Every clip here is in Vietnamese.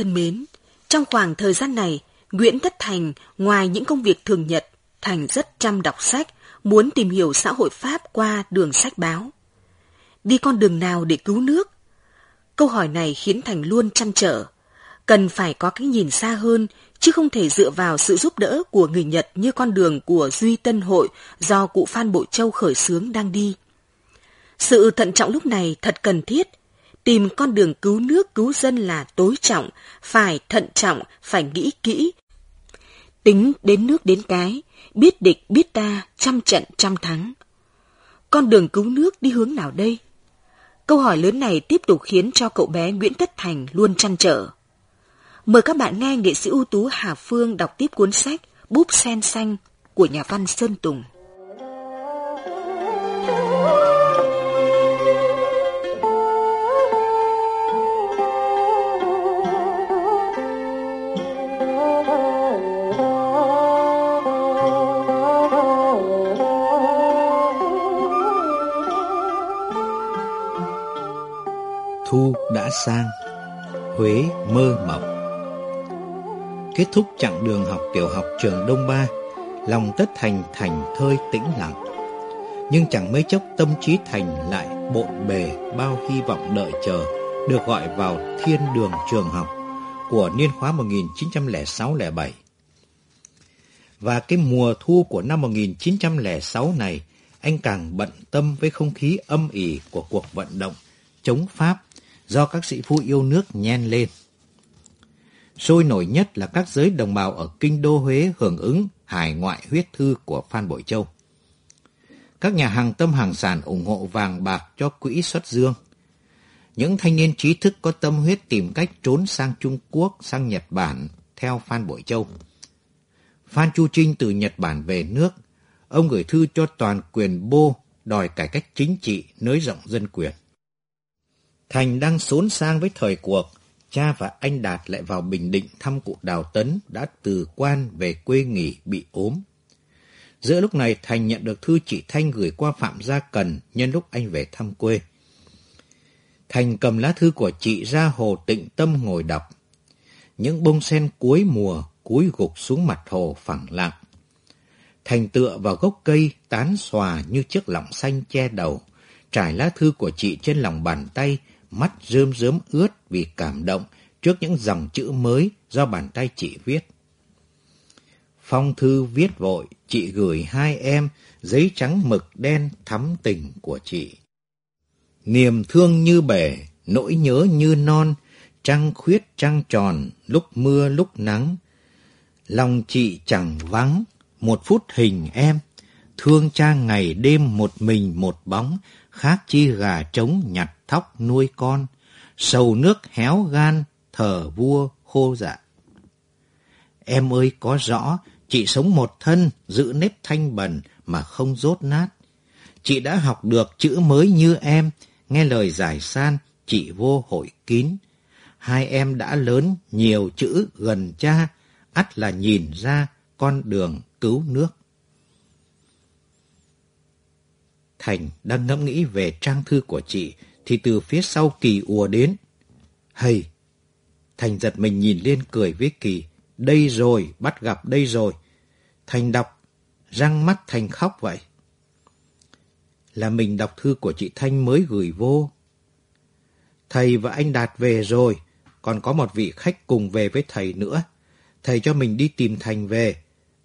Thân mến, trong khoảng thời gian này, Nguyễn Tất Thành ngoài những công việc thường nhật, Thành rất chăm đọc sách, muốn tìm hiểu xã hội Pháp qua đường sách báo. Đi con đường nào để cứu nước? Câu hỏi này khiến Thành luôn chăn trở. Cần phải có cái nhìn xa hơn, chứ không thể dựa vào sự giúp đỡ của người Nhật như con đường của Duy Tân Hội do cụ Phan Bội Châu khởi xướng đang đi. Sự thận trọng lúc này thật cần thiết tìm con đường cứu nước cứu dân là tối trọng, phải thận trọng, phải nghĩ kỹ. Tính đến nước đến cái, biết địch biết ta, trăm trận trăm thắng. Con đường cứu nước đi hướng nào đây? Câu hỏi lớn này tiếp tục khiến cho cậu bé Nguyễn Tất Thành luôn chăn trở. Mời các bạn nghe nghệ sĩ ưu tú Hà Phương đọc tiếp cuốn sách Búp sen xanh của nhà văn Sơn Tùng. Sang, Huế mơ mộng. Kết thúc chặng đường học tiểu học trường Đông Ba, lòng tất thành thành thơi tĩnh lặng. Nhưng chẳng mấy chốc tâm trí thành lại bộn bề bao hy vọng đợi chờ được gọi vào thiên đường trường học của niên khóa 1906-07. Và cái mùa thu của năm 1906 này, anh càng bận tâm với không khí âm ỉ của cuộc vận động chống Pháp do các sĩ phu yêu nước nhen lên. Sôi nổi nhất là các giới đồng bào ở Kinh Đô Huế hưởng ứng hải ngoại huyết thư của Phan Bội Châu. Các nhà hàng tâm hàng sản ủng hộ vàng bạc cho quỹ xuất dương. Những thanh niên trí thức có tâm huyết tìm cách trốn sang Trung Quốc, sang Nhật Bản theo Phan Bội Châu. Phan Chu Trinh từ Nhật Bản về nước, ông gửi thư cho toàn quyền bô đòi cải cách chính trị, nới rộng dân quyền. Thành đang xốn sang với thời cuộc, cha và anh Đạt lại vào Bình Định thăm cụ Đào Tấn đã từ quan về quê nghỉ bị ốm. Giữa lúc này Thành nhận được thư chị Thanh gửi qua Phạm Gia Cần nhân lúc anh về thăm quê. Thành cầm lá thư của chị ra hồ tịnh tâm ngồi đọc. Những bông sen cuối mùa cúi gục xuống mặt hồ phẳng lặng. Thành tựa vào gốc cây tán xòa như chiếc lọng xanh che đầu, trải lá thư của chị trên lòng bàn tay mắt rơm rớm ướt vì cảm động trước những dòng chữ mới do bàn tay chị viết. Phong thư viết vội, chị gửi hai em giấy trắng mực đen thắm tình của chị. Niềm thương như bể, nỗi nhớ như non, trăng khuyết trăng tròn, lúc mưa lúc nắng. Lòng chị chẳng vắng, một phút hình em, thương cha ngày đêm một mình một bóng, khác chi gà trống nhặt thóc nuôi con, sầu nước héo gan, thờ vua khô dạ. Em ơi có rõ, chị sống một thân, giữ nếp thanh bần mà không rốt nát. Chị đã học được chữ mới như em, nghe lời giải san, chị vô hội kín. Hai em đã lớn, nhiều chữ gần cha, ắt là nhìn ra con đường cứu nước. Thành đang ngẫm nghĩ về trang thư của chị, thì từ phía sau Kỳ ùa đến. Hây, Thành giật mình nhìn lên cười với Kỳ. Đây rồi, bắt gặp đây rồi. Thành đọc, răng mắt Thành khóc vậy. Là mình đọc thư của chị Thanh mới gửi vô. Thầy và anh Đạt về rồi, còn có một vị khách cùng về với thầy nữa. Thầy cho mình đi tìm Thành về.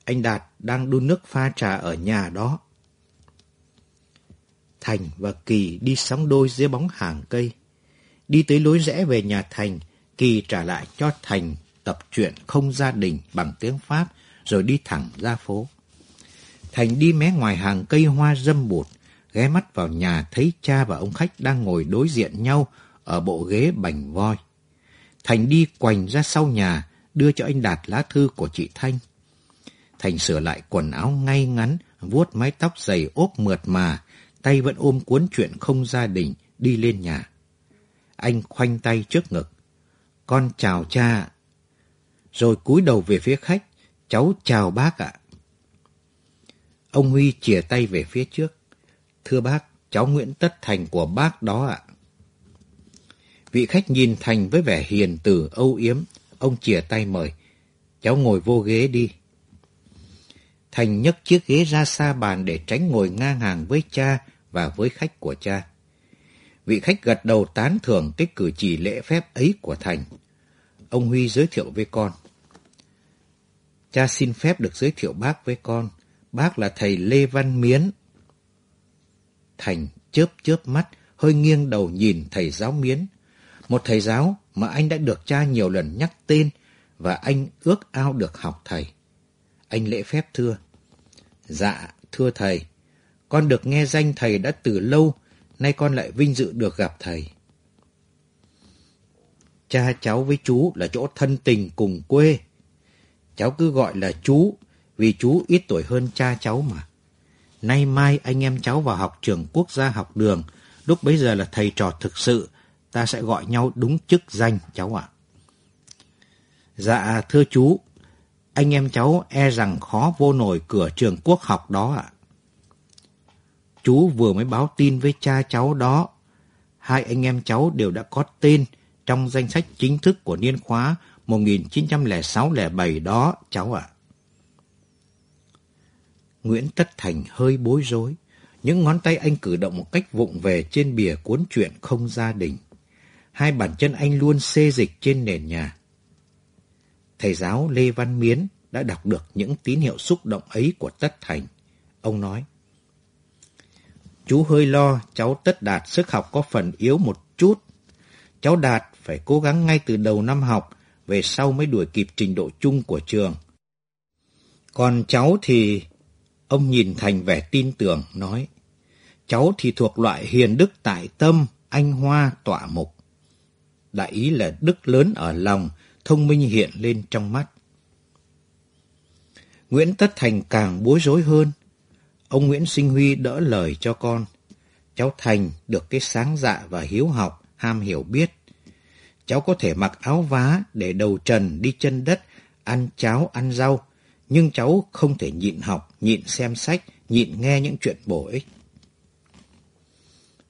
Anh Đạt đang đun nước pha trà ở nhà đó. Thành và Kỳ đi sóng đôi dưới bóng hàng cây. Đi tới lối rẽ về nhà Thành, Kỳ trả lại cho Thành tập truyện không gia đình bằng tiếng Pháp rồi đi thẳng ra phố. Thành đi mé ngoài hàng cây hoa dâm bụt, ghé mắt vào nhà thấy cha và ông khách đang ngồi đối diện nhau ở bộ ghế bành voi. Thành đi quành ra sau nhà, đưa cho anh Đạt lá thư của chị Thanh. Thành sửa lại quần áo ngay ngắn, vuốt mái tóc dày ốp mượt mà, tay vẫn ôm cuốn chuyện không gia đình, đi lên nhà. Anh khoanh tay trước ngực. Con chào cha. Rồi cúi đầu về phía khách. Cháu chào bác ạ. Ông Huy chìa tay về phía trước. Thưa bác, cháu Nguyễn Tất Thành của bác đó ạ. Vị khách nhìn Thành với vẻ hiền từ âu yếm. Ông chìa tay mời. Cháu ngồi vô ghế đi. Thành nhấc chiếc ghế ra xa bàn để tránh ngồi ngang hàng với cha và với khách của cha. Vị khách gật đầu tán thưởng cái cử chỉ lễ phép ấy của Thành. Ông Huy giới thiệu với con. Cha xin phép được giới thiệu bác với con. Bác là thầy Lê Văn Miến. Thành chớp chớp mắt, hơi nghiêng đầu nhìn thầy giáo Miến. Một thầy giáo mà anh đã được cha nhiều lần nhắc tên và anh ước ao được học thầy. Anh lễ phép thưa. Dạ, thưa thầy, con được nghe danh thầy đã từ lâu, nay con lại vinh dự được gặp thầy. Cha cháu với chú là chỗ thân tình cùng quê. Cháu cứ gọi là chú, vì chú ít tuổi hơn cha cháu mà. Nay mai anh em cháu vào học trường quốc gia học đường, lúc bấy giờ là thầy trò thực sự, ta sẽ gọi nhau đúng chức danh cháu ạ. Dạ thưa chú, anh em cháu e rằng khó vô nổi cửa trường quốc học đó ạ. Chú vừa mới báo tin với cha cháu đó. Hai anh em cháu đều đã có tên trong danh sách chính thức của niên khóa 1906-07 đó, cháu ạ. Nguyễn Tất Thành hơi bối rối. Những ngón tay anh cử động một cách vụng về trên bìa cuốn truyện không gia đình. Hai bàn chân anh luôn xê dịch trên nền nhà. Thầy giáo Lê Văn Miến đã đọc được những tín hiệu xúc động ấy của Tất Thành. Ông nói, Chú hơi lo cháu Tất Đạt sức học có phần yếu một chút. Cháu Đạt phải cố gắng ngay từ đầu năm học, về sau mới đuổi kịp trình độ chung của trường. Còn cháu thì... Ông nhìn Thành vẻ tin tưởng, nói, cháu thì thuộc loại hiền đức tại tâm, anh hoa tọa mục. Đại ý là đức lớn ở lòng, thông minh hiện lên trong mắt. Nguyễn Tất Thành càng bối rối hơn. Ông Nguyễn Sinh Huy đỡ lời cho con. Cháu Thành được cái sáng dạ và hiếu học, ham hiểu biết. Cháu có thể mặc áo vá để đầu trần đi chân đất, ăn cháo, ăn rau. Nhưng cháu không thể nhịn học, nhịn xem sách, nhịn nghe những chuyện bổ ích.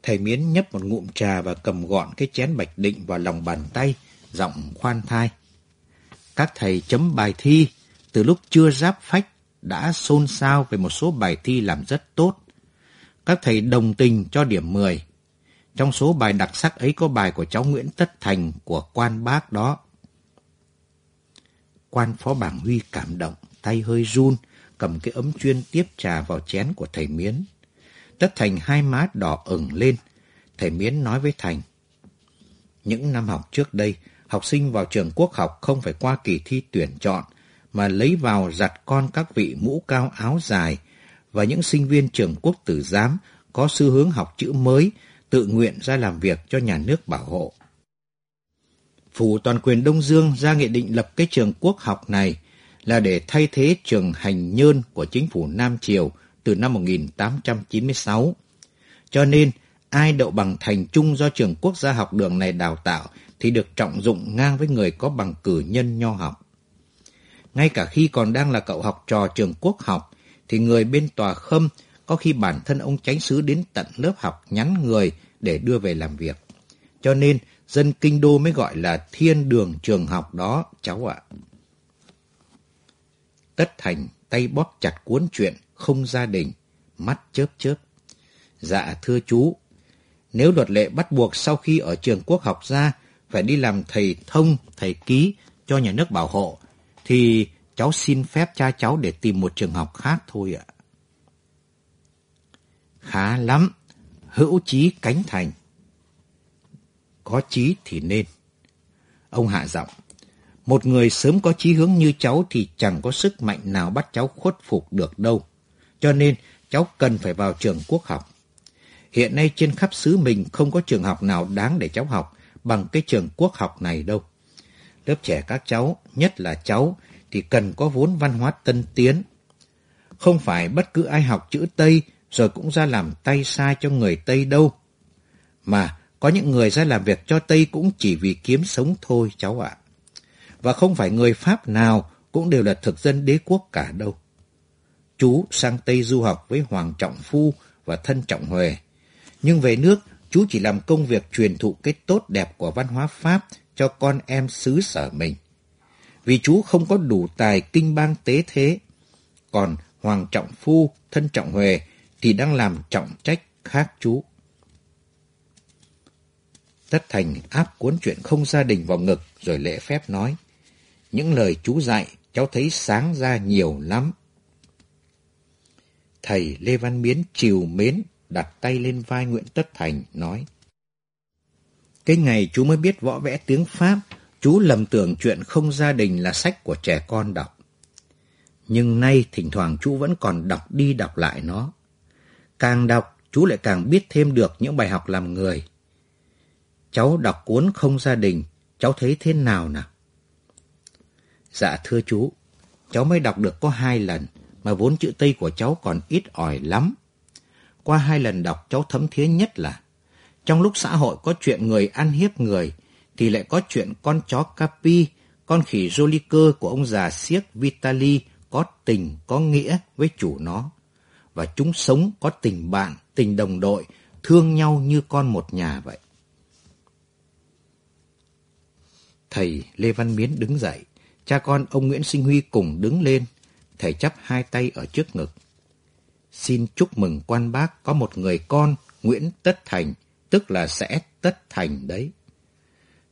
Thầy Miến nhấp một ngụm trà và cầm gọn cái chén bạch định vào lòng bàn tay, giọng khoan thai. Các thầy chấm bài thi, từ lúc chưa giáp phách đã xôn xao về một số bài thi làm rất tốt. Các thầy đồng tình cho điểm 10. Trong số bài đặc sắc ấy có bài của cháu Nguyễn Tất Thành của quan bác đó. Quan phó bảng Huy cảm động, tay hơi run, cầm cái ấm chuyên tiếp trà vào chén của thầy Miến. Tất Thành hai má đỏ ửng lên. Thầy Miến nói với Thành. Những năm học trước đây, học sinh vào trường quốc học không phải qua kỳ thi tuyển chọn, mà lấy vào giặt con các vị mũ cao áo dài và những sinh viên trường quốc tử giám có xu hướng học chữ mới, tự nguyện ra làm việc cho nhà nước bảo hộ. Phủ toàn quyền Đông Dương ra nghị định lập cái trường quốc học này là để thay thế trường hành nhơn của chính phủ Nam Triều từ năm 1896. Cho nên, ai đậu bằng thành trung do trường quốc gia học đường này đào tạo thì được trọng dụng ngang với người có bằng cử nhân nho học. Ngay cả khi còn đang là cậu học trò trường quốc học, thì người bên tòa khâm có khi bản thân ông tránh sứ đến tận lớp học nhắn người để đưa về làm việc. Cho nên, dân kinh đô mới gọi là thiên đường trường học đó, cháu ạ. Tất Thành tay bóp chặt cuốn chuyện không gia đình, mắt chớp chớp. Dạ thưa chú, nếu luật lệ bắt buộc sau khi ở trường quốc học ra phải đi làm thầy thông, thầy ký cho nhà nước bảo hộ, thì cháu xin phép cha cháu để tìm một trường học khác thôi ạ. Khá lắm, hữu chí cánh thành. Có chí thì nên. Ông hạ giọng. Một người sớm có chí hướng như cháu thì chẳng có sức mạnh nào bắt cháu khuất phục được đâu. Cho nên cháu cần phải vào trường quốc học. Hiện nay trên khắp xứ mình không có trường học nào đáng để cháu học bằng cái trường quốc học này đâu. Lớp trẻ các cháu, nhất là cháu, thì cần có vốn văn hóa tân tiến. Không phải bất cứ ai học chữ Tây rồi cũng ra làm tay sai cho người Tây đâu. Mà có những người ra làm việc cho Tây cũng chỉ vì kiếm sống thôi cháu ạ. Và không phải người Pháp nào cũng đều là thực dân đế quốc cả đâu. Chú sang Tây du học với Hoàng Trọng Phu và thân Trọng Huệ. Nhưng về nước, chú chỉ làm công việc truyền thụ cái tốt đẹp của văn hóa Pháp cho con em xứ sở mình. Vì chú không có đủ tài kinh bang tế thế. Còn Hoàng Trọng Phu, thân Trọng Huệ thì đang làm trọng trách khác chú. Tất Thành áp cuốn chuyện không gia đình vào ngực rồi lễ phép nói. Những lời chú dạy cháu thấy sáng ra nhiều lắm. Thầy Lê Văn Miến chiều mến đặt tay lên vai Nguyễn Tất Thành nói. Cái ngày chú mới biết võ vẽ tiếng Pháp, chú lầm tưởng chuyện không gia đình là sách của trẻ con đọc. Nhưng nay thỉnh thoảng chú vẫn còn đọc đi đọc lại nó. Càng đọc, chú lại càng biết thêm được những bài học làm người. Cháu đọc cuốn không gia đình, cháu thấy thế nào nào? Dạ thưa chú, cháu mới đọc được có hai lần, mà vốn chữ Tây của cháu còn ít ỏi lắm. Qua hai lần đọc cháu thấm thía nhất là trong lúc xã hội có chuyện người ăn hiếp người, thì lại có chuyện con chó Capi, con khỉ Joliker của ông già siếc Vitali có tình, có nghĩa với chủ nó. Và chúng sống có tình bạn, tình đồng đội, thương nhau như con một nhà vậy. Thầy Lê Văn Miến đứng dậy, cha con ông Nguyễn Sinh Huy cùng đứng lên, thầy chắp hai tay ở trước ngực. Xin chúc mừng quan bác có một người con, Nguyễn Tất Thành, tức là sẽ Tất Thành đấy.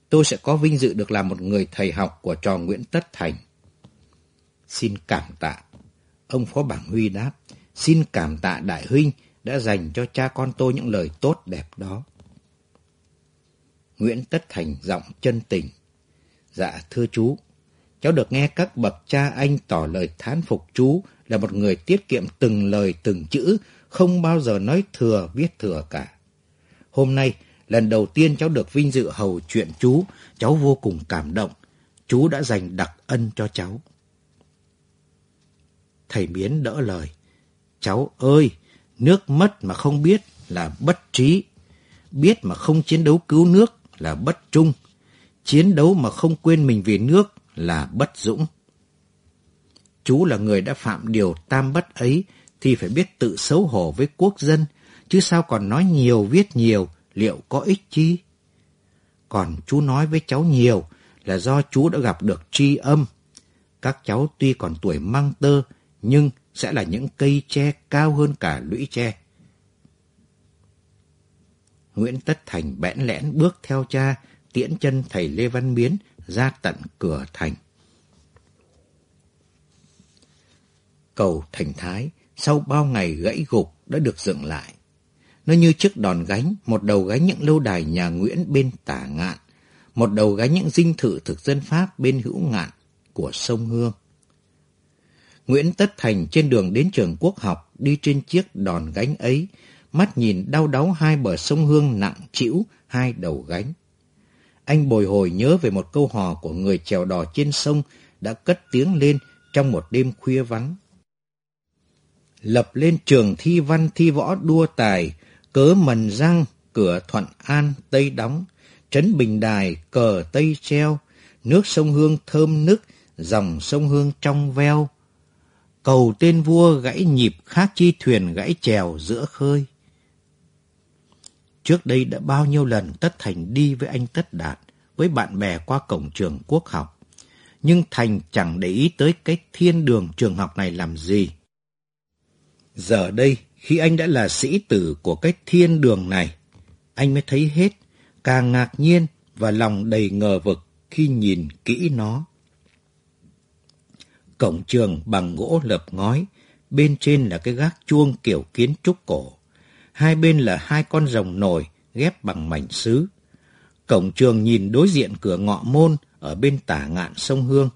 Tôi sẽ có vinh dự được làm một người thầy học của trò Nguyễn Tất Thành. Xin cảm tạ. Ông Phó Bảng Huy đáp, xin cảm tạ Đại Huynh đã dành cho cha con tôi những lời tốt đẹp đó. Nguyễn Tất Thành giọng chân tình. Dạ thưa chú, cháu được nghe các bậc cha anh tỏ lời thán phục chú là một người tiết kiệm từng lời từng chữ, không bao giờ nói thừa viết thừa cả. Hôm nay, lần đầu tiên cháu được vinh dự hầu chuyện chú, cháu vô cùng cảm động. Chú đã dành đặc ân cho cháu. Thầy Miến đỡ lời. Cháu ơi, nước mất mà không biết là bất trí. Biết mà không chiến đấu cứu nước là bất trung. Chiến đấu mà không quên mình vì nước là bất dũng. Chú là người đã phạm điều tam bất ấy thì phải biết tự xấu hổ với quốc dân, chứ sao còn nói nhiều viết nhiều, liệu có ích chi? Còn chú nói với cháu nhiều là do chú đã gặp được tri âm. Các cháu tuy còn tuổi măng tơ, nhưng sẽ là những cây tre cao hơn cả lũy tre. Nguyễn Tất Thành bẽn lẽn bước theo cha, tiễn chân thầy Lê Văn Miến ra tận cửa thành. Cầu Thành Thái sau bao ngày gãy gục đã được dựng lại. Nó như chiếc đòn gánh, một đầu gánh những lâu đài nhà Nguyễn bên tả ngạn, một đầu gánh những dinh thự thực dân Pháp bên hữu ngạn của sông Hương. Nguyễn Tất Thành trên đường đến trường quốc học đi trên chiếc đòn gánh ấy, mắt nhìn đau đáu hai bờ sông Hương nặng chịu hai đầu gánh. Anh bồi hồi nhớ về một câu hò của người chèo đò trên sông đã cất tiếng lên trong một đêm khuya vắng. Lập lên trường thi văn thi võ đua tài, cớ mần răng, cửa thuận an, tây đóng, trấn bình đài, cờ tây treo, nước sông Hương thơm nức, dòng sông Hương trong veo, cầu tên vua gãy nhịp khác chi thuyền gãy chèo giữa khơi. Trước đây đã bao nhiêu lần Tất Thành đi với anh Tất Đạt, với bạn bè qua cổng trường quốc học. Nhưng Thành chẳng để ý tới cái thiên đường trường học này làm gì. Giờ đây, khi anh đã là sĩ tử của cái thiên đường này, anh mới thấy hết, càng ngạc nhiên và lòng đầy ngờ vực khi nhìn kỹ nó. Cổng trường bằng gỗ lợp ngói, bên trên là cái gác chuông kiểu kiến trúc cổ. Hai bên là hai con rồng nổi ghép bằng mảnh sứ. Cổng trường nhìn đối diện cửa ngọ môn ở bên tả ngạn sông Hương.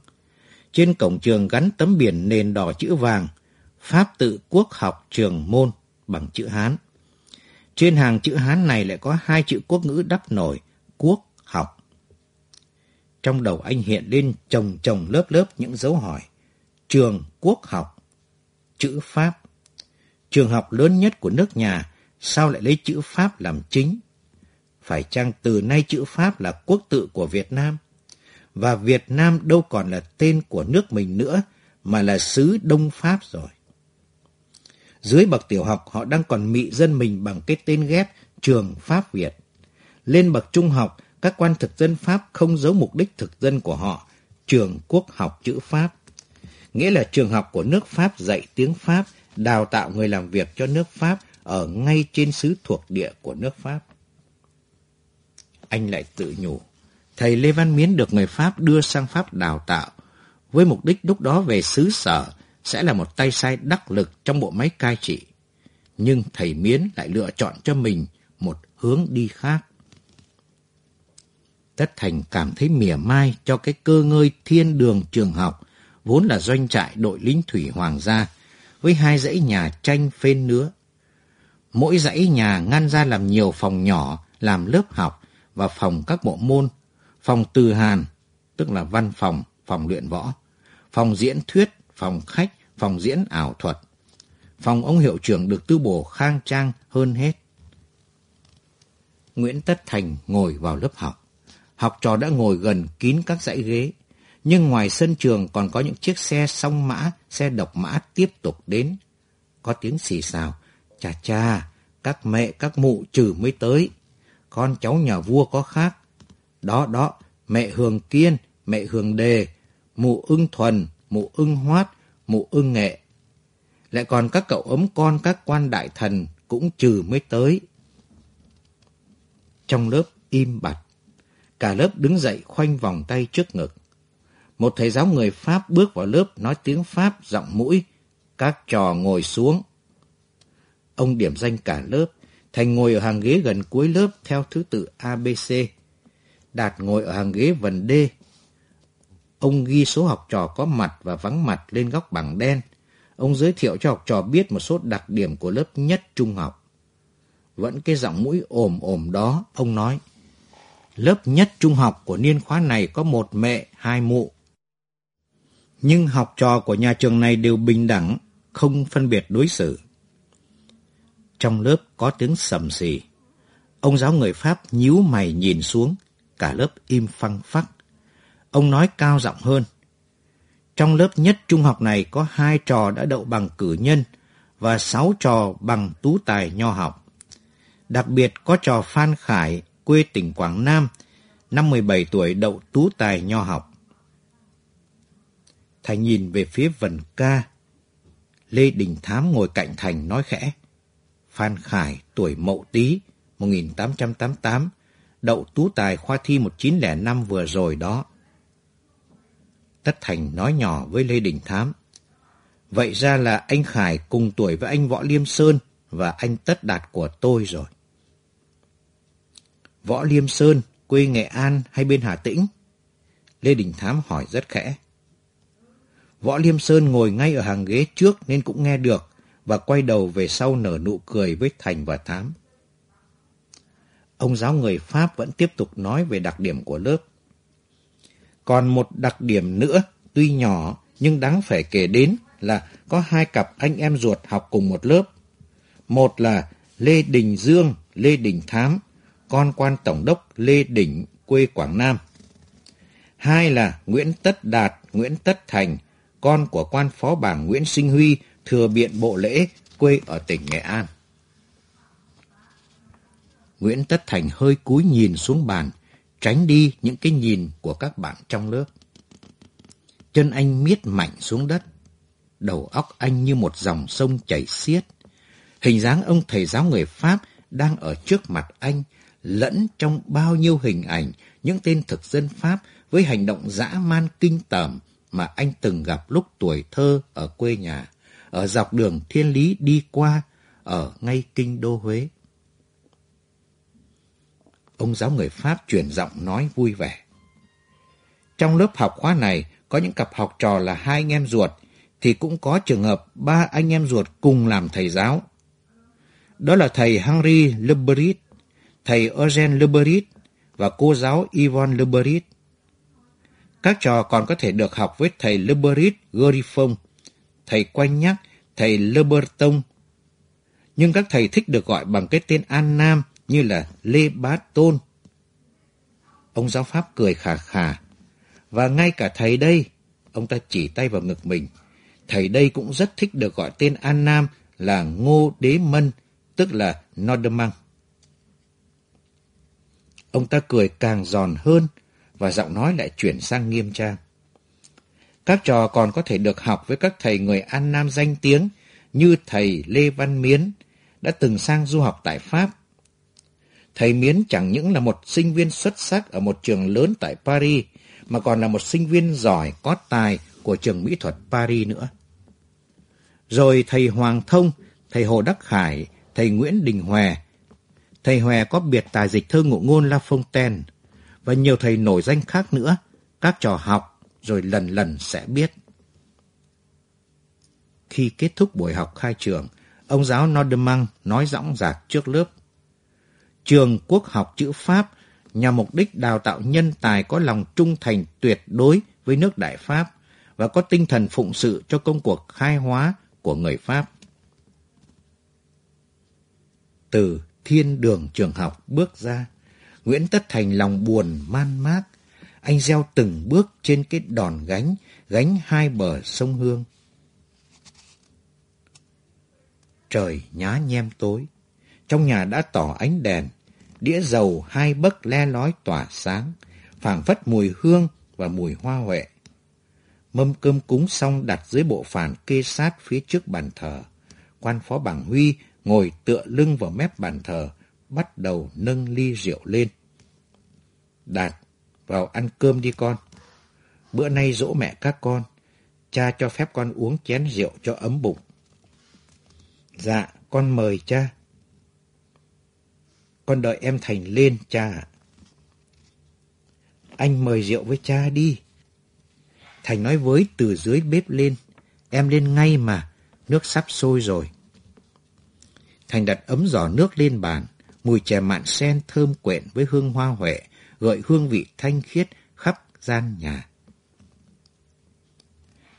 Trên cổng trường gắn tấm biển nền đỏ chữ vàng, Pháp tự quốc học trường môn bằng chữ Hán. Trên hàng chữ Hán này lại có hai chữ quốc ngữ đắp nổi, quốc học. Trong đầu anh hiện lên chồng chồng lớp lớp những dấu hỏi. Trường quốc học, chữ Pháp. Trường học lớn nhất của nước nhà, sao lại lấy chữ Pháp làm chính? Phải chăng từ nay chữ Pháp là quốc tự của Việt Nam? Và Việt Nam đâu còn là tên của nước mình nữa, mà là xứ Đông Pháp rồi. Dưới bậc tiểu học họ đang còn mị dân mình bằng cái tên ghép trường Pháp Việt. Lên bậc trung học, các quan thực dân Pháp không giấu mục đích thực dân của họ, trường quốc học chữ Pháp. Nghĩa là trường học của nước Pháp dạy tiếng Pháp, đào tạo người làm việc cho nước Pháp ở ngay trên xứ thuộc địa của nước Pháp. Anh lại tự nhủ, thầy Lê Văn Miến được người Pháp đưa sang Pháp đào tạo, với mục đích lúc đó về xứ sở sẽ là một tay sai đắc lực trong bộ máy cai trị. Nhưng thầy Miến lại lựa chọn cho mình một hướng đi khác. Tất Thành cảm thấy mỉa mai cho cái cơ ngơi thiên đường trường học, vốn là doanh trại đội lính thủy hoàng gia, với hai dãy nhà tranh phên nứa. Mỗi dãy nhà ngăn ra làm nhiều phòng nhỏ, làm lớp học và phòng các bộ môn, phòng từ hàn, tức là văn phòng, phòng luyện võ, phòng diễn thuyết, phòng khách, phòng diễn ảo thuật. Phòng ông hiệu trưởng được tư bổ khang trang hơn hết. Nguyễn Tất Thành ngồi vào lớp học. Học trò đã ngồi gần kín các dãy ghế. Nhưng ngoài sân trường còn có những chiếc xe song mã, xe độc mã tiếp tục đến. Có tiếng xì xào. Chà cha, các mẹ các mụ trừ mới tới. Con cháu nhà vua có khác. Đó đó, mẹ Hường Kiên, mẹ Hường Đề, mụ ưng thuần, mụ ưng hoát, mụ ưng nghệ. Lại còn các cậu ấm con các quan đại thần cũng trừ mới tới. Trong lớp im bặt, cả lớp đứng dậy khoanh vòng tay trước ngực. Một thầy giáo người Pháp bước vào lớp nói tiếng Pháp giọng mũi, các trò ngồi xuống. Ông điểm danh cả lớp, Thành ngồi ở hàng ghế gần cuối lớp theo thứ tự ABC. Đạt ngồi ở hàng ghế vần D, Ông ghi số học trò có mặt và vắng mặt lên góc bảng đen. Ông giới thiệu cho học trò biết một số đặc điểm của lớp nhất trung học. Vẫn cái giọng mũi ồm ồm đó, ông nói. Lớp nhất trung học của niên khóa này có một mẹ, hai mụ. Nhưng học trò của nhà trường này đều bình đẳng, không phân biệt đối xử. Trong lớp có tiếng sầm xì. Ông giáo người Pháp nhíu mày nhìn xuống, cả lớp im phăng phắc. Ông nói cao giọng hơn. Trong lớp nhất trung học này có hai trò đã đậu bằng cử nhân và sáu trò bằng tú tài nho học. Đặc biệt có trò Phan Khải, quê tỉnh Quảng Nam, năm 17 tuổi đậu tú tài nho học. Thành nhìn về phía vần ca. Lê Đình Thám ngồi cạnh Thành nói khẽ. Phan Khải, tuổi Mậu Tý, 1888, đậu tú tài khoa thi 1905 vừa rồi đó. Tất Thành nói nhỏ với Lê Đình Thám. Vậy ra là anh Khải cùng tuổi với anh Võ Liêm Sơn và anh Tất Đạt của tôi rồi. Võ Liêm Sơn, quê Nghệ An hay bên Hà Tĩnh? Lê Đình Thám hỏi rất khẽ. Võ Liêm Sơn ngồi ngay ở hàng ghế trước nên cũng nghe được và quay đầu về sau nở nụ cười với Thành và Thám. Ông giáo người Pháp vẫn tiếp tục nói về đặc điểm của lớp. Còn một đặc điểm nữa, tuy nhỏ nhưng đáng phải kể đến là có hai cặp anh em ruột học cùng một lớp. Một là Lê Đình Dương, Lê Đình Thám, con quan tổng đốc Lê Đình, quê Quảng Nam. Hai là Nguyễn Tất Đạt, Nguyễn Tất Thành, con của quan phó bảng Nguyễn Sinh Huy, thừa biện bộ lễ, quê ở tỉnh Nghệ An. Nguyễn Tất Thành hơi cúi nhìn xuống bàn, tránh đi những cái nhìn của các bạn trong lớp. Chân anh miết mạnh xuống đất, đầu óc anh như một dòng sông chảy xiết. Hình dáng ông thầy giáo người Pháp đang ở trước mặt anh, lẫn trong bao nhiêu hình ảnh những tên thực dân Pháp với hành động dã man kinh tởm mà anh từng gặp lúc tuổi thơ ở quê nhà, ở dọc đường thiên lý đi qua, ở ngay kinh đô Huế. Ông giáo người Pháp chuyển giọng nói vui vẻ. Trong lớp học khóa này có những cặp học trò là hai anh em ruột, thì cũng có trường hợp ba anh em ruột cùng làm thầy giáo. Đó là thầy Henry Leberit, thầy Eugene Leberit và cô giáo Yvonne Leberit. Các trò còn có thể được học với thầy Leberit Griffon, thầy Quanh Nhắc, thầy Leberton. Nhưng các thầy thích được gọi bằng cái tên An Nam như là Lê Bá Tôn. Ông giáo Pháp cười khà khà. Và ngay cả thầy đây, ông ta chỉ tay vào ngực mình. Thầy đây cũng rất thích được gọi tên An Nam là Ngô Đế Mân, tức là Nordermang. Ông ta cười càng giòn hơn và giọng nói lại chuyển sang nghiêm trang. Các trò còn có thể được học với các thầy người An Nam danh tiếng như thầy Lê Văn Miến đã từng sang du học tại Pháp. Thầy Miến chẳng những là một sinh viên xuất sắc ở một trường lớn tại Paris mà còn là một sinh viên giỏi có tài của trường mỹ thuật Paris nữa. Rồi thầy Hoàng Thông, thầy Hồ Đắc Khải, thầy Nguyễn Đình Hòe. Thầy Hòe có biệt tài dịch thơ ngụ ngôn La Fontaine và nhiều thầy nổi danh khác nữa, các trò học rồi lần lần sẽ biết. Khi kết thúc buổi học khai trường, ông giáo Nordemann nói dõng rạc trước lớp. Trường quốc học chữ Pháp nhằm mục đích đào tạo nhân tài có lòng trung thành tuyệt đối với nước Đại Pháp và có tinh thần phụng sự cho công cuộc khai hóa của người Pháp. Từ thiên đường trường học bước ra, Nguyễn Tất Thành lòng buồn man mác. Anh gieo từng bước trên cái đòn gánh, gánh hai bờ sông Hương. Trời nhá nhem tối, trong nhà đã tỏ ánh đèn, đĩa dầu hai bấc le lói tỏa sáng, phảng phất mùi hương và mùi hoa huệ. Mâm cơm cúng xong đặt dưới bộ phản kê sát phía trước bàn thờ. Quan phó bảng Huy ngồi tựa lưng vào mép bàn thờ, bắt đầu nâng ly rượu lên. Đạt, vào ăn cơm đi con. Bữa nay dỗ mẹ các con, cha cho phép con uống chén rượu cho ấm bụng. Dạ, con mời cha. Con đợi em Thành lên, cha ạ. Anh mời rượu với cha đi. Thành nói với từ dưới bếp lên. Em lên ngay mà, nước sắp sôi rồi. Thành đặt ấm giỏ nước lên bàn, mùi chè mạn sen thơm quện với hương hoa huệ, gợi hương vị thanh khiết khắp gian nhà.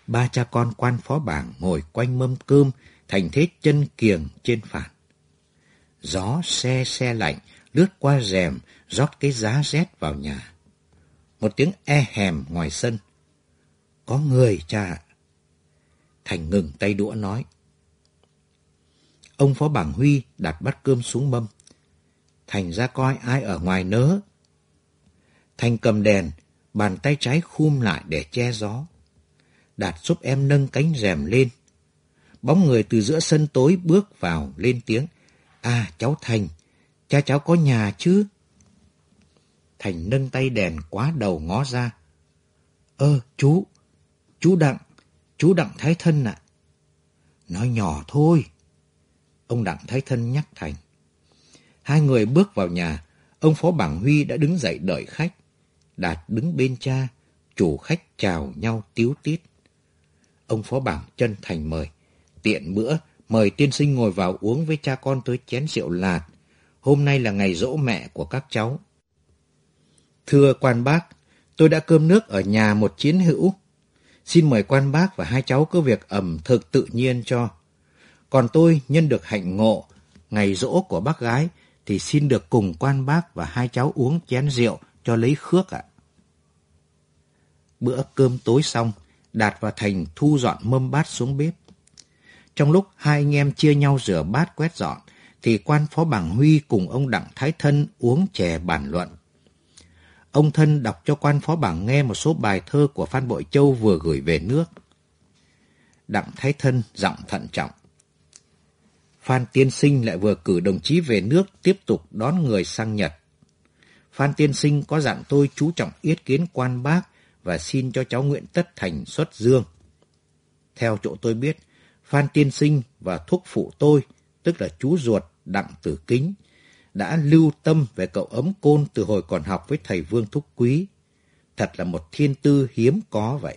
Ba cha con quan phó bảng ngồi quanh mâm cơm, thành thế chân kiềng trên phản. Gió xe xe lạnh lướt qua rèm, rót cái giá rét vào nhà. Một tiếng e hèm ngoài sân. Có người cha Thành ngừng tay đũa nói. Ông Phó Bảng Huy đặt bát cơm xuống mâm. Thành ra coi ai ở ngoài nớ. Thành cầm đèn, bàn tay trái khum lại để che gió. Đạt giúp em nâng cánh rèm lên. Bóng người từ giữa sân tối bước vào lên tiếng. À cháu Thành, cha cháu có nhà chứ? Thành nâng tay đèn quá đầu ngó ra. Ơ chú, chú Đặng, chú Đặng Thái Thân ạ. Nói nhỏ thôi. Ông Đặng Thái Thân nhắc Thành. Hai người bước vào nhà, ông Phó Bảng Huy đã đứng dậy đợi khách. Đạt đứng bên cha, chủ khách chào nhau tiếu tít. Ông Phó Bảng chân thành mời. Tiện bữa, mời tiên sinh ngồi vào uống với cha con tôi chén rượu lạt. Hôm nay là ngày dỗ mẹ của các cháu. Thưa quan bác, tôi đã cơm nước ở nhà một chiến hữu. Xin mời quan bác và hai cháu cứ việc ẩm thực tự nhiên cho. Còn tôi nhân được hạnh ngộ, ngày dỗ của bác gái, thì xin được cùng quan bác và hai cháu uống chén rượu cho lấy khước ạ. Bữa cơm tối xong, Đạt và Thành thu dọn mâm bát xuống bếp. Trong lúc hai anh em chia nhau rửa bát quét dọn, thì quan phó bảng Huy cùng ông Đặng Thái Thân uống chè bàn luận. Ông Thân đọc cho quan phó bảng nghe một số bài thơ của Phan Bội Châu vừa gửi về nước. Đặng Thái Thân giọng thận trọng. Phan Tiên Sinh lại vừa cử đồng chí về nước tiếp tục đón người sang Nhật. Phan Tiên Sinh có dặn tôi chú trọng yết kiến quan bác và xin cho cháu Nguyễn Tất Thành xuất dương. Theo chỗ tôi biết, Phan Tiên Sinh và thúc phụ tôi tức là chú ruột Đặng Tử Kính, đã lưu tâm về cậu ấm côn từ hồi còn học với thầy Vương Thúc Quý. Thật là một thiên tư hiếm có vậy.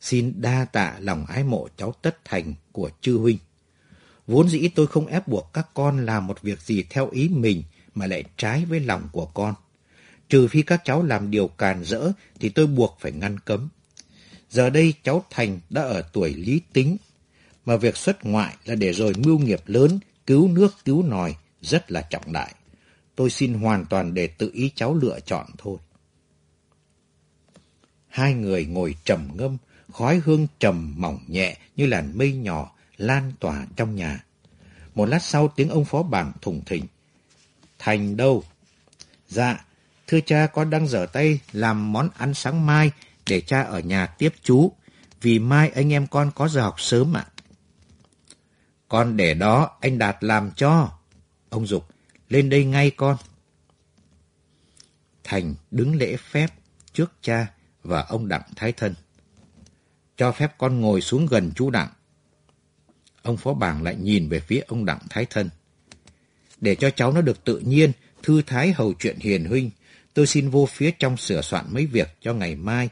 Xin đa tạ lòng ái mộ cháu Tất Thành của chư huynh. Vốn dĩ tôi không ép buộc các con làm một việc gì theo ý mình mà lại trái với lòng của con. Trừ phi các cháu làm điều càn rỡ thì tôi buộc phải ngăn cấm. Giờ đây cháu Thành đã ở tuổi lý tính, mà việc xuất ngoại là để rồi mưu nghiệp lớn, cứu nước cứu nòi, rất là trọng đại. Tôi xin hoàn toàn để tự ý cháu lựa chọn thôi. Hai người ngồi trầm ngâm, khói hương trầm mỏng nhẹ như làn mây nhỏ lan tỏa trong nhà. Một lát sau tiếng ông phó bảng thùng thỉnh. Thành đâu? Dạ, thưa cha con đang dở tay làm món ăn sáng mai để cha ở nhà tiếp chú, vì mai anh em con có giờ học sớm ạ. Con để đó, anh Đạt làm cho. Ông Dục, lên đây ngay con. Thành đứng lễ phép trước cha và ông Đặng Thái Thân. Cho phép con ngồi xuống gần chú Đặng. Ông phó bảng lại nhìn về phía ông Đặng Thái Thân. Để cho cháu nó được tự nhiên, thư thái hầu chuyện hiền huynh, tôi xin vô phía trong sửa soạn mấy việc cho ngày mai.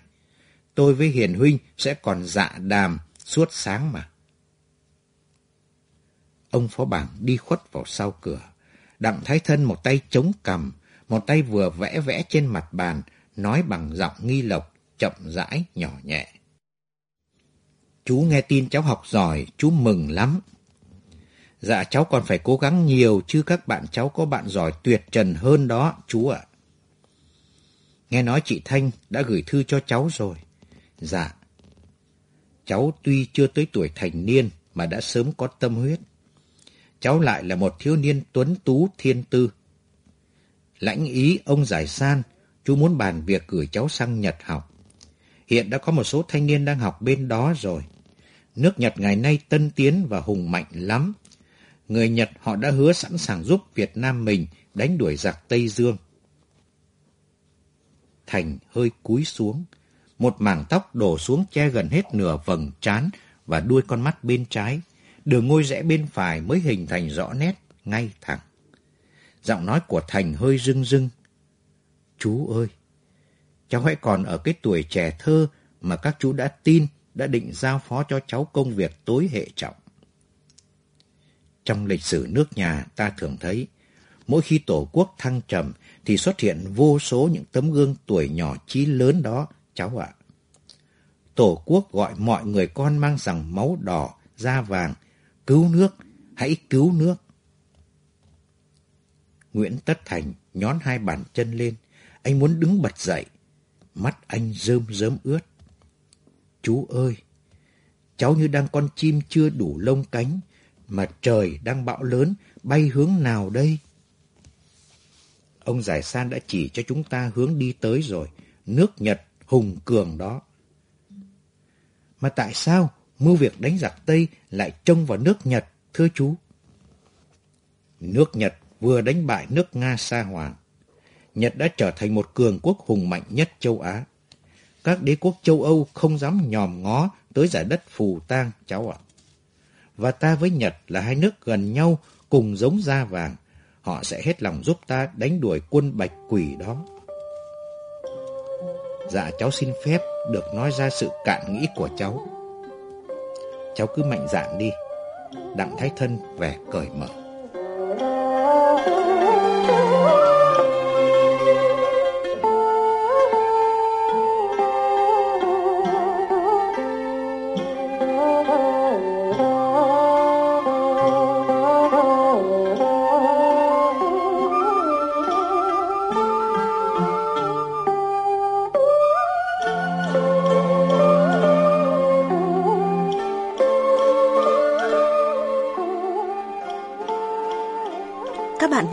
Tôi với hiền huynh sẽ còn dạ đàm suốt sáng mà. Ông phó bảng đi khuất vào sau cửa. Đặng Thái Thân một tay chống cầm một tay vừa vẽ vẽ trên mặt bàn, nói bằng giọng nghi lộc, chậm rãi, nhỏ nhẹ. Chú nghe tin cháu học giỏi, chú mừng lắm. Dạ cháu còn phải cố gắng nhiều chứ các bạn cháu có bạn giỏi tuyệt trần hơn đó, chú ạ. Nghe nói chị Thanh đã gửi thư cho cháu rồi. Dạ. Cháu tuy chưa tới tuổi thành niên mà đã sớm có tâm huyết cháu lại là một thiếu niên tuấn tú thiên tư. Lãnh ý ông giải san, chú muốn bàn việc gửi cháu sang Nhật học. Hiện đã có một số thanh niên đang học bên đó rồi. Nước Nhật ngày nay tân tiến và hùng mạnh lắm. Người Nhật họ đã hứa sẵn sàng giúp Việt Nam mình đánh đuổi giặc Tây Dương. Thành hơi cúi xuống. Một mảng tóc đổ xuống che gần hết nửa vầng trán và đuôi con mắt bên trái đường ngôi rẽ bên phải mới hình thành rõ nét, ngay thẳng. Giọng nói của Thành hơi rưng rưng. Chú ơi, cháu hãy còn ở cái tuổi trẻ thơ mà các chú đã tin, đã định giao phó cho cháu công việc tối hệ trọng. Trong lịch sử nước nhà ta thường thấy, mỗi khi tổ quốc thăng trầm thì xuất hiện vô số những tấm gương tuổi nhỏ chí lớn đó, cháu ạ. Tổ quốc gọi mọi người con mang rằng máu đỏ, da vàng, Cứu nước, hãy cứu nước. Nguyễn Tất Thành nhón hai bàn chân lên. Anh muốn đứng bật dậy. Mắt anh rơm rớm ướt. Chú ơi, cháu như đang con chim chưa đủ lông cánh, mà trời đang bão lớn, bay hướng nào đây? Ông Giải San đã chỉ cho chúng ta hướng đi tới rồi, nước Nhật hùng cường đó. Mà tại sao mưu việc đánh giặc Tây lại trông vào nước Nhật, thưa chú. Nước Nhật vừa đánh bại nước Nga Sa Hoàng. Nhật đã trở thành một cường quốc hùng mạnh nhất châu Á. Các đế quốc châu Âu không dám nhòm ngó tới giải đất phù tang, cháu ạ. Và ta với Nhật là hai nước gần nhau cùng giống da vàng. Họ sẽ hết lòng giúp ta đánh đuổi quân bạch quỷ đó. Dạ cháu xin phép được nói ra sự cạn nghĩ của cháu cháu cứ mạnh dạn đi. Đặng Thái Thân vẻ cởi mở.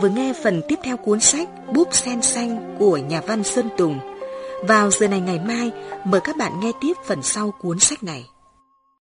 Vừa nghe phần tiếp theo cuốn sách Búp sen xanh của nhà văn Sơn Tùng. Vào giờ này ngày mai, mời các bạn nghe tiếp phần sau cuốn sách này.